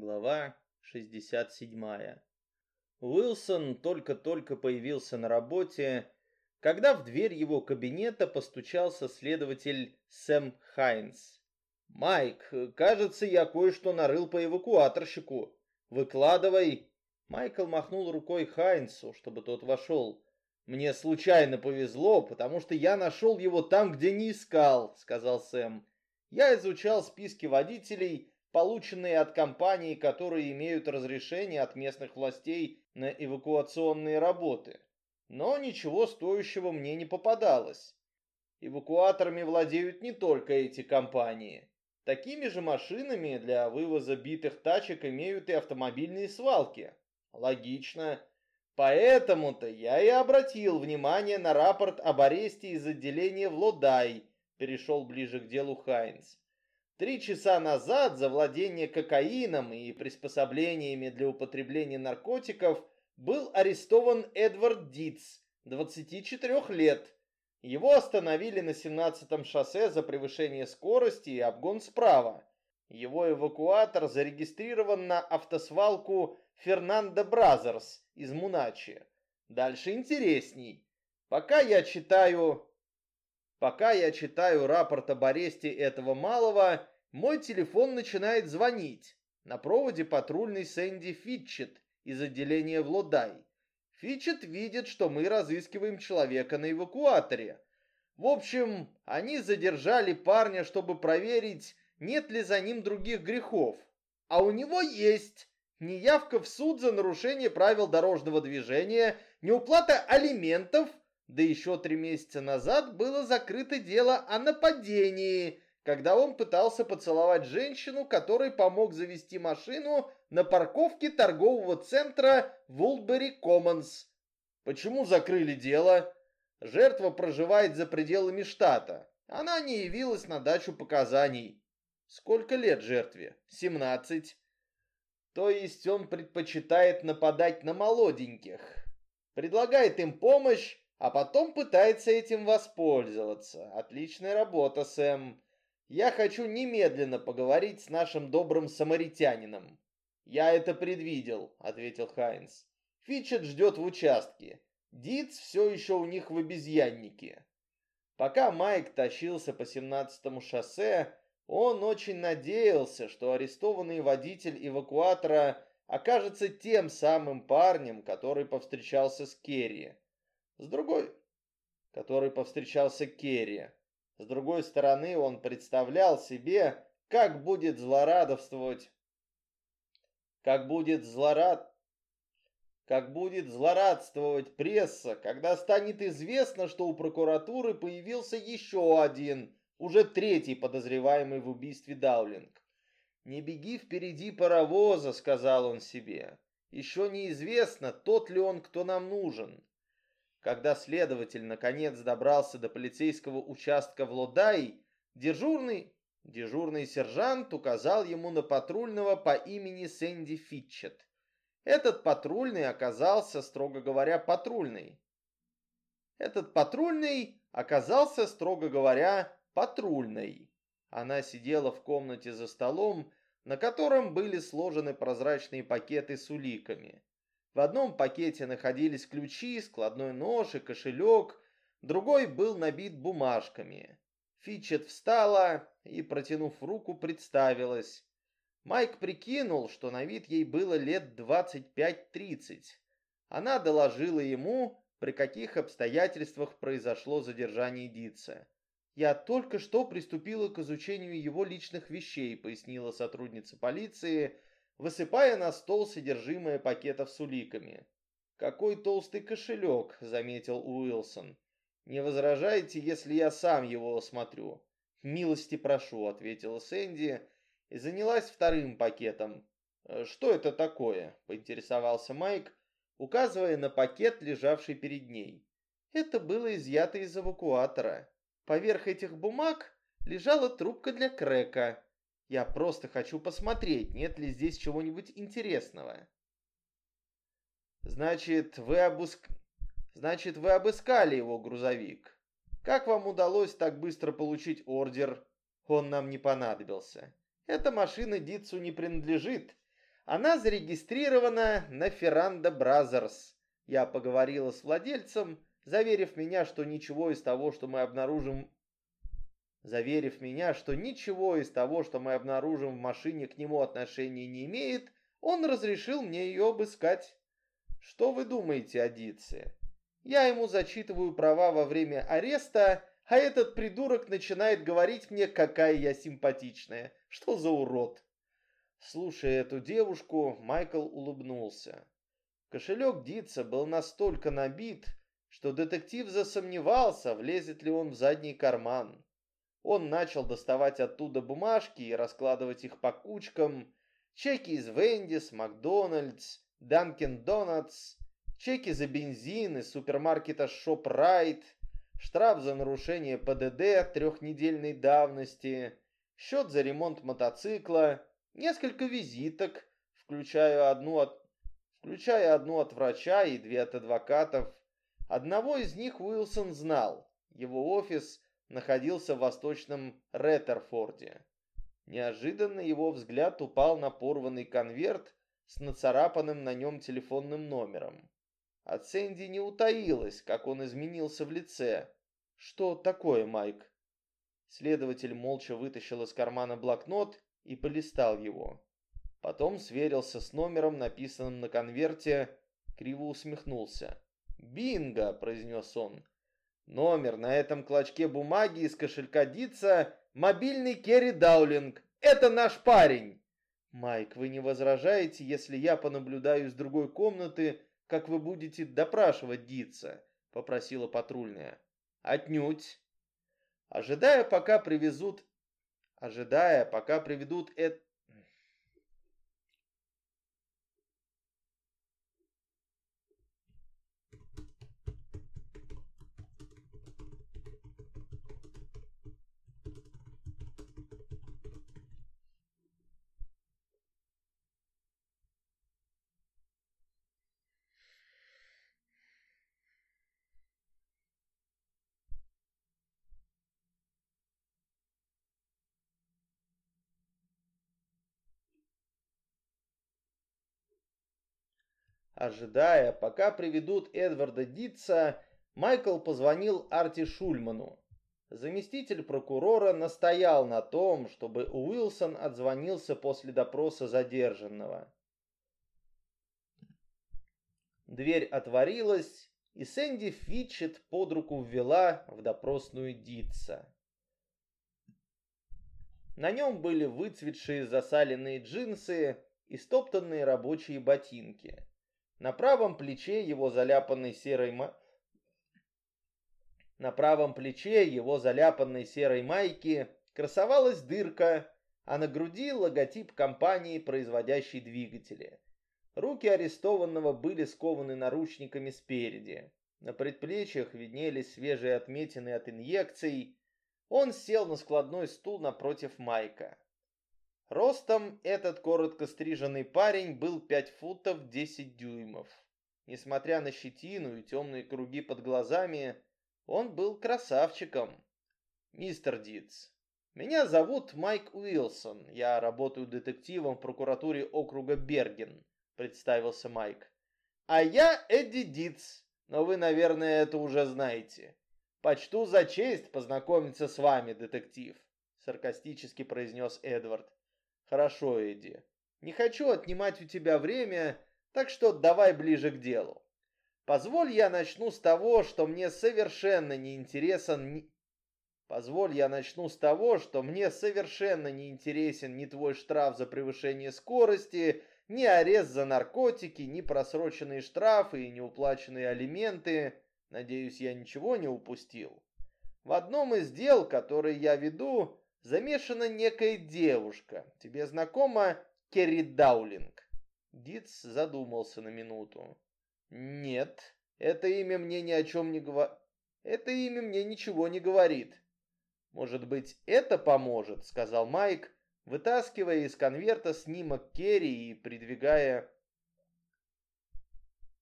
Глава 67. Уилсон только-только появился на работе, когда в дверь его кабинета постучался следователь Сэм Хайнс. «Майк, кажется, я кое-что нарыл по эвакуаторщику. Выкладывай!» Майкл махнул рукой Хайнсу, чтобы тот вошел. «Мне случайно повезло, потому что я нашел его там, где не искал», — сказал Сэм. «Я изучал списки водителей, полученные от компаний, которые имеют разрешение от местных властей на эвакуационные работы. Но ничего стоящего мне не попадалось. Эвакуаторами владеют не только эти компании. Такими же машинами для вывоза битых тачек имеют и автомобильные свалки. Логично. Поэтому-то я и обратил внимание на рапорт об аресте из отделения в Лодай, перешел ближе к делу Хайнс. Три часа назад за владение кокаином и приспособлениями для употребления наркотиков был арестован Эдвард Дитс, 24 лет. Его остановили на 17-м шоссе за превышение скорости и обгон справа. Его эвакуатор зарегистрирован на автосвалку Фернандо Бразерс из Муначи. Дальше интересней. Пока я читаю Пока я читаю рапорт об аресте этого малого, мой телефон начинает звонить. На проводе патрульный Сэнди Фитчет из отделения в Лодай. Фитчет видит, что мы разыскиваем человека на эвакуаторе. В общем, они задержали парня, чтобы проверить, нет ли за ним других грехов. А у него есть неявка в суд за нарушение правил дорожного движения, неуплата алиментов – да еще три месяца назад было закрыто дело о нападении, когда он пытался поцеловать женщину, которой помог завести машину на парковке торгового центра Вулбери Коммонс. Почему закрыли дело? Жертва проживает за пределами штата. Она не явилась на дачу показаний. Сколько лет жертве? 17. То есть он предпочитает нападать на молоденьких. Предлагает им помощь, а потом пытается этим воспользоваться. Отличная работа, Сэм. Я хочу немедленно поговорить с нашим добрым самаритянином. Я это предвидел, ответил Хайнс. Фитчет ждет в участке. Диц все еще у них в обезьяннике. Пока Майк тащился по 17-му шоссе, он очень надеялся, что арестованный водитель эвакуатора окажется тем самым парнем, который повстречался с Керри. С другой, который повстречался Керри. С другой стороны, он представлял себе, как будет злорадствовать, как будет злорад, как будет злорадствовать пресса, когда станет известно, что у прокуратуры появился еще один, уже третий подозреваемый в убийстве Даулинг. «Не беги впереди паровоза», — сказал он себе. «Еще неизвестно, тот ли он, кто нам нужен. Когда следователь наконец добрался до полицейского участка в Лодай, дежурный, дежурный сержант указал ему на патрульного по имени Сэнди Фитчет. Этот патрульный оказался, строго говоря, патрульный. Этот патрульный оказался, строго говоря, патрульной. Она сидела в комнате за столом, на котором были сложены прозрачные пакеты с уликами. В одном пакете находились ключи, складной нож и кошелек, другой был набит бумажками. Фитчет встала и, протянув руку, представилась. Майк прикинул, что на вид ей было лет 25-30. Она доложила ему, при каких обстоятельствах произошло задержание Дица. «Я только что приступила к изучению его личных вещей», пояснила сотрудница полиции, высыпая на стол содержимое пакетов с уликами. «Какой толстый кошелек», — заметил Уилсон. «Не возражаете, если я сам его осмотрю?» «Милости прошу», — ответила Сэнди и занялась вторым пакетом. «Э, «Что это такое?» — поинтересовался Майк, указывая на пакет, лежавший перед ней. Это было изъято из эвакуатора. Поверх этих бумаг лежала трубка для крека. Я просто хочу посмотреть, нет ли здесь чего-нибудь интересного. Значит, вы обыск... Значит, вы обыскали его грузовик. Как вам удалось так быстро получить ордер? Он нам не понадобился. Эта машина Дитсу не принадлежит. Она зарегистрирована на Ferranda Brothers. Я поговорила с владельцем, заверив меня, что ничего из того, что мы обнаружим заверив меня, что ничего из того, что мы обнаружим в машине, к нему отношения не имеет, он разрешил мне ее обыскать. Что вы думаете о Дитсе? Я ему зачитываю права во время ареста, а этот придурок начинает говорить мне, какая я симпатичная. Что за урод? Слушая эту девушку, Майкл улыбнулся. Кошелек Дитса был настолько набит, что детектив засомневался, влезет ли он в задний карман. Он начал доставать оттуда бумажки и раскладывать их по кучкам. Чеки из Вендис, Макдональдс, Данкин Донатс, чеки за бензин из супермаркета Шопрайт, штраф за нарушение ПДД трехнедельной давности, счет за ремонт мотоцикла, несколько визиток, включая одну от, включая одну от врача и две от адвокатов. Одного из них Уилсон знал. Его офис находился в восточном Реттерфорде. Неожиданно его взгляд упал на порванный конверт с нацарапанным на нем телефонным номером. От Сэнди не утаилось, как он изменился в лице. «Что такое, Майк?» Следователь молча вытащил из кармана блокнот и полистал его. Потом сверился с номером, написанным на конверте, криво усмехнулся. «Бинго!» – произнес он. Номер на этом клочке бумаги из кошелька Дица – мобильный Керри Даулинг. Это наш парень. Майк, вы не возражаете, если я понаблюдаю из другой комнаты, как вы будете допрашивать Дица? Попросила патрульная. Отнюдь. Ожидая, пока привезут... Ожидая, пока приведут это... Ожидая, пока приведут Эдварда Дитца, Майкл позвонил Арти Шульману. Заместитель прокурора настоял на том, чтобы Уилсон отзвонился после допроса задержанного. Дверь отворилась, и Сэнди Фитчет под руку ввела в допросную Дитца. На нем были выцветшие засаленные джинсы и стоптанные рабочие ботинки. На правом плече его заляпанной серой ма... На правом плече его заляпанной серой майки красовалась дырка, а на груди логотип компании, производящей двигатели. Руки арестованного были скованы наручниками спереди. На предплечьях виднелись свежие отметины от инъекций. Он сел на складной стул напротив Майка. Ростом этот коротко стриженный парень был 5 футов 10 дюймов. Несмотря на щетину и темные круги под глазами, он был красавчиком. Мистер Дитс, меня зовут Майк Уилсон. Я работаю детективом в прокуратуре округа Берген, представился Майк. А я Эдди Дитс, но вы, наверное, это уже знаете. Почту за честь познакомиться с вами, детектив, саркастически произнес Эдвард. Хорошо, Эдди. Не хочу отнимать у тебя время, так что давай ближе к делу. Позволь я начну с того, что мне совершенно не интересен ни... Позволь я начну с того, что мне совершенно не интересен ни твой штраф за превышение скорости, ни арест за наркотики, ни просроченные штрафы и неуплаченные алименты. Надеюсь, я ничего не упустил. В одном из дел, которые я веду, замешана некая девушка. Тебе знакома Керри Даулинг?» Дитс задумался на минуту. «Нет, это имя мне ни о чем не говорит. Это имя мне ничего не говорит». «Может быть, это поможет?» — сказал Майк, вытаскивая из конверта снимок Керри и придвигая...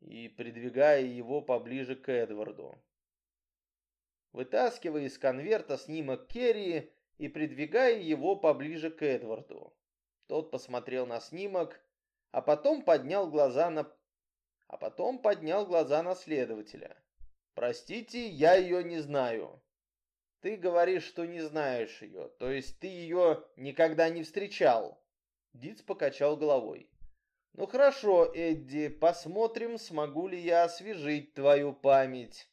и придвигая его поближе к Эдварду. Вытаскивая из конверта снимок Керри, и придвигая его поближе к Эдварду. Тот посмотрел на снимок, а потом поднял глаза на... А потом поднял глаза на следователя. «Простите, я ее не знаю». «Ты говоришь, что не знаешь ее, то есть ты ее никогда не встречал?» Диц покачал головой. «Ну хорошо, Эдди, посмотрим, смогу ли я освежить твою память.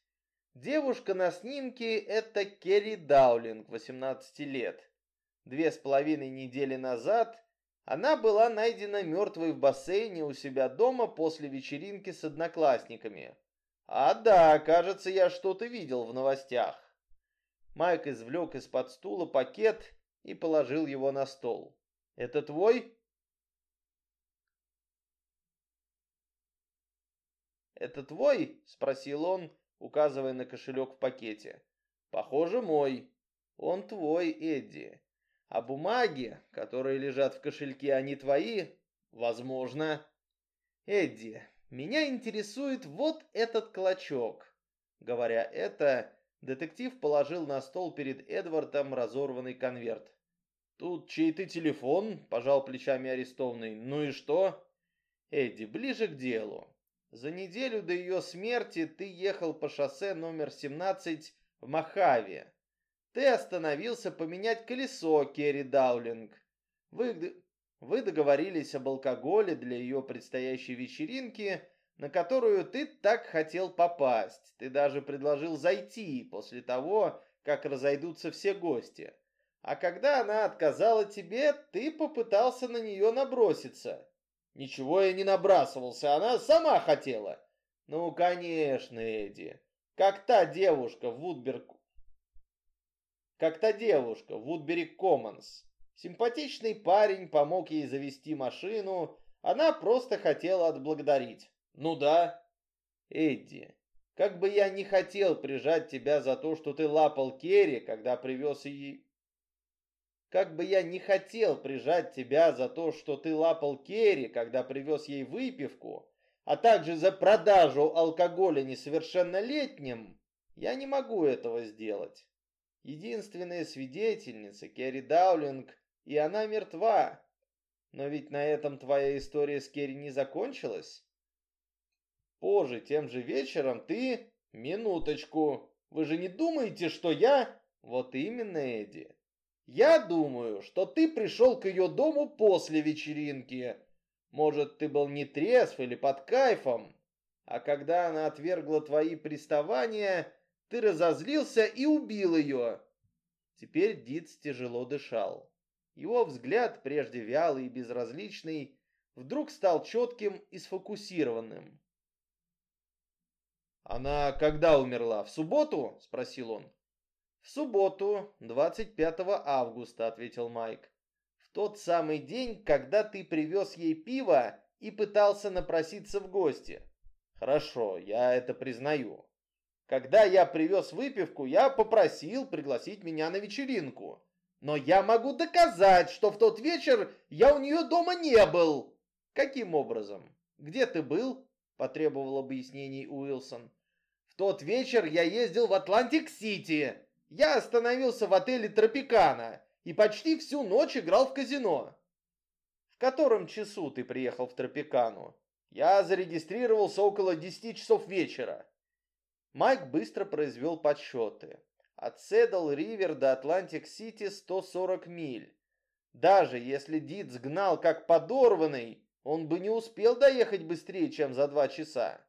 Девушка на снимке — это Керри Даулинг, 18 лет. Две с половиной недели назад она была найдена мертвой в бассейне у себя дома после вечеринки с одноклассниками. А да, кажется, я что-то видел в новостях. Майк извлек из-под стула пакет и положил его на стол. «Это твой?» «Это твой?» — спросил он, указывая на кошелек в пакете. «Похоже, мой. Он твой, Эдди. А бумаги, которые лежат в кошельке, они твои? Возможно. Эдди, меня интересует вот этот клочок». Говоря это, детектив положил на стол перед Эдвардом разорванный конверт. «Тут чей-то телефон», — пожал плечами арестованный. «Ну и что?» «Эдди, ближе к делу. За неделю до ее смерти ты ехал по шоссе номер 17 в Махаве. Ты остановился поменять колесо, Керри Даулинг. Вы, вы договорились об алкоголе для ее предстоящей вечеринки, на которую ты так хотел попасть. Ты даже предложил зайти после того, как разойдутся все гости. А когда она отказала тебе, ты попытался на нее наброситься. Ничего я не набрасывался, она сама хотела. Ну, конечно, Эдди. Как та девушка в Вудберг... Как та девушка в Вудбери Коммонс. Симпатичный парень помог ей завести машину, она просто хотела отблагодарить. Ну да. Эдди, как бы я не хотел прижать тебя за то, что ты лапал Керри, когда привез ей как бы я не хотел прижать тебя за то, что ты лапал Керри, когда привез ей выпивку, а также за продажу алкоголя несовершеннолетним, я не могу этого сделать. Единственная свидетельница Керри Даулинг, и она мертва. Но ведь на этом твоя история с Керри не закончилась. Позже, тем же вечером, ты... Минуточку. Вы же не думаете, что я... Вот именно, Эдди. Я думаю, что ты пришел к ее дому после вечеринки. Может, ты был не трезв или под кайфом. А когда она отвергла твои приставания, ты разозлился и убил ее. Теперь Диц тяжело дышал. Его взгляд, прежде вялый и безразличный, вдруг стал четким и сфокусированным. «Она когда умерла? В субботу?» — спросил он. «В субботу, 25 августа», — ответил Майк. «В тот самый день, когда ты привез ей пиво и пытался напроситься в гости». «Хорошо, я это признаю. Когда я привез выпивку, я попросил пригласить меня на вечеринку. Но я могу доказать, что в тот вечер я у нее дома не был». «Каким образом? Где ты был?» — потребовал объяснений Уилсон. «В тот вечер я ездил в Атлантик-Сити», я остановился в отеле Тропикана и почти всю ночь играл в казино. В котором часу ты приехал в Тропикану? Я зарегистрировался около 10 часов вечера. Майк быстро произвел подсчеты. От Седл-Ривер до Атлантик-Сити 140 миль. Даже если Дитс гнал как подорванный, он бы не успел доехать быстрее, чем за два часа.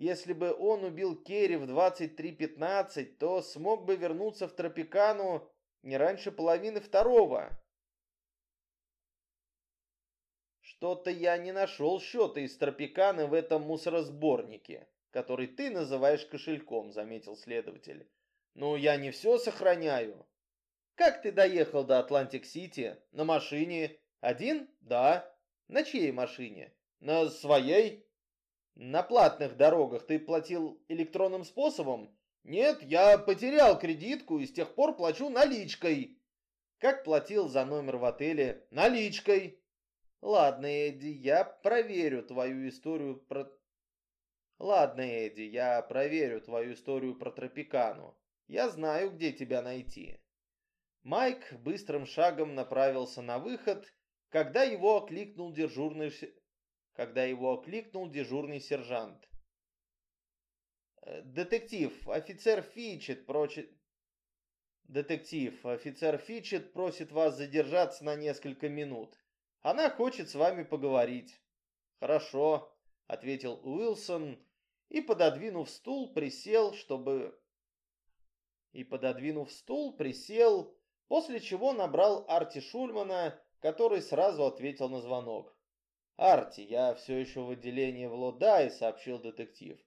Если бы он убил Керри в 23.15, то смог бы вернуться в Тропикану не раньше половины второго. Что-то я не нашел счета из Тропиканы в этом мусоросборнике, который ты называешь кошельком, заметил следователь. Ну, я не все сохраняю. Как ты доехал до Атлантик-Сити? На машине? Один? Да. На чьей машине? На своей? На платных дорогах ты платил электронным способом? Нет, я потерял кредитку и с тех пор плачу наличкой. Как платил за номер в отеле? Наличкой. Ладно, Эдди, я проверю твою историю про... Ладно, Эдди, я проверю твою историю про Тропикану. Я знаю, где тебя найти. Майк быстрым шагом направился на выход, когда его окликнул дежурный когда его окликнул дежурный сержант. «Э, «Детектив, офицер Фичет прочит...» «Детектив, офицер Фичет просит вас задержаться на несколько минут. Она хочет с вами поговорить». «Хорошо», — ответил Уилсон и, пододвинув стул, присел, чтобы... И, пододвинув стул, присел, после чего набрал Арти Шульмана, который сразу ответил на звонок. «Арти, я все еще в отделении в Лодай», — сообщил детектив.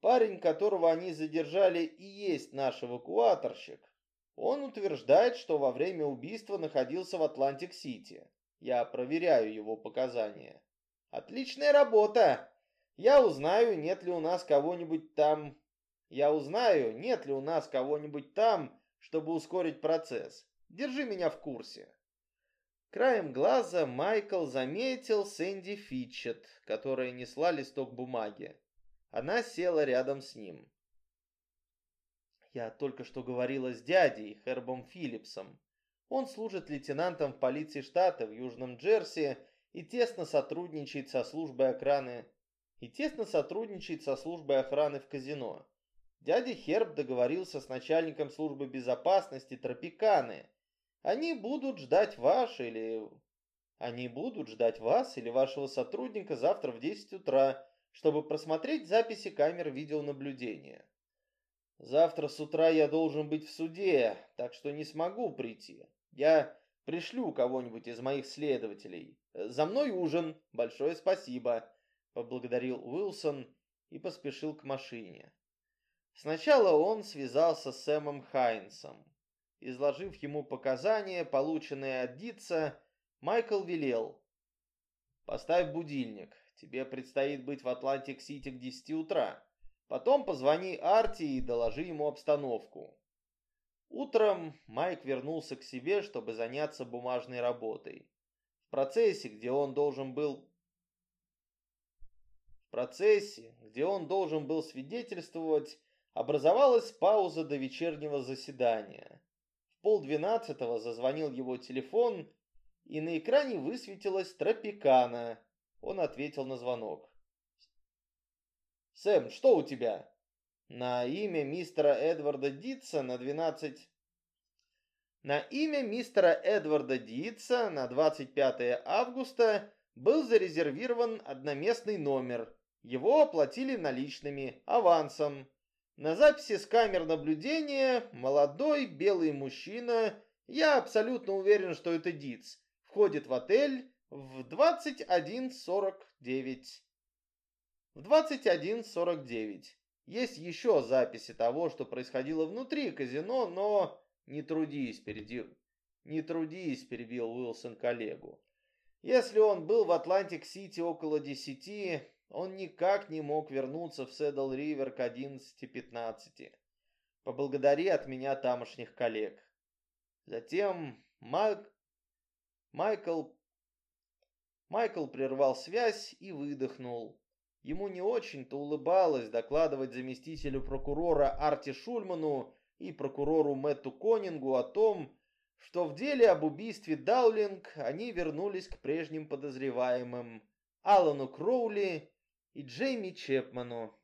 «Парень, которого они задержали, и есть наш эвакуаторщик. Он утверждает, что во время убийства находился в Атлантик-Сити. Я проверяю его показания». «Отличная работа! Я узнаю, нет ли у нас кого-нибудь там... Я узнаю, нет ли у нас кого-нибудь там, чтобы ускорить процесс. Держи меня в курсе». Краем глаза Майкл заметил Сэнди Фитчет, которая несла листок бумаги. Она села рядом с ним. «Я только что говорила с дядей, Хербом Филлипсом. Он служит лейтенантом в полиции штата в Южном Джерси и тесно сотрудничает со службой охраны и тесно сотрудничает со службой охраны в казино. Дядя Херб договорился с начальником службы безопасности Тропиканы, они будут ждать вас или... Они будут ждать вас или вашего сотрудника завтра в 10 утра, чтобы просмотреть записи камер видеонаблюдения. Завтра с утра я должен быть в суде, так что не смогу прийти. Я пришлю кого-нибудь из моих следователей. За мной ужин. Большое спасибо, поблагодарил Уилсон и поспешил к машине. Сначала он связался с Сэмом Хайнсом. Изложив ему показания, полученные от Дитса, Майкл велел. «Поставь будильник. Тебе предстоит быть в Атлантик-Сити к 10 утра. Потом позвони Арти и доложи ему обстановку». Утром Майк вернулся к себе, чтобы заняться бумажной работой. В процессе, где он должен был в процессе, где он должен был свидетельствовать, образовалась пауза до вечернего заседания полдвенадцатого зазвонил его телефон, и на экране высветилась Тропикана. Он ответил на звонок. «Сэм, что у тебя?» «На имя мистера Эдварда Дитса на 12...» На имя мистера Эдварда Дитса на 25 августа был зарезервирован одноместный номер. Его оплатили наличными, авансом. На записи с камер наблюдения молодой белый мужчина, я абсолютно уверен, что это Диц, входит в отель в 21.49. В 21.49. Есть еще записи того, что происходило внутри казино, но не трудись, перебил, не трудись, перебил Уилсон коллегу. Если он был в Атлантик-Сити около десяти, он никак не мог вернуться в Седл-Ривер к 11.15. Поблагодари от меня тамошних коллег. Затем Майк... Майкл... Майкл прервал связь и выдохнул. Ему не очень-то улыбалось докладывать заместителю прокурора Арти Шульману и прокурору Мэтту Конингу о том, что в деле об убийстве Даулинг они вернулись к прежним подозреваемым Алану Кроули и Джейми Чепману.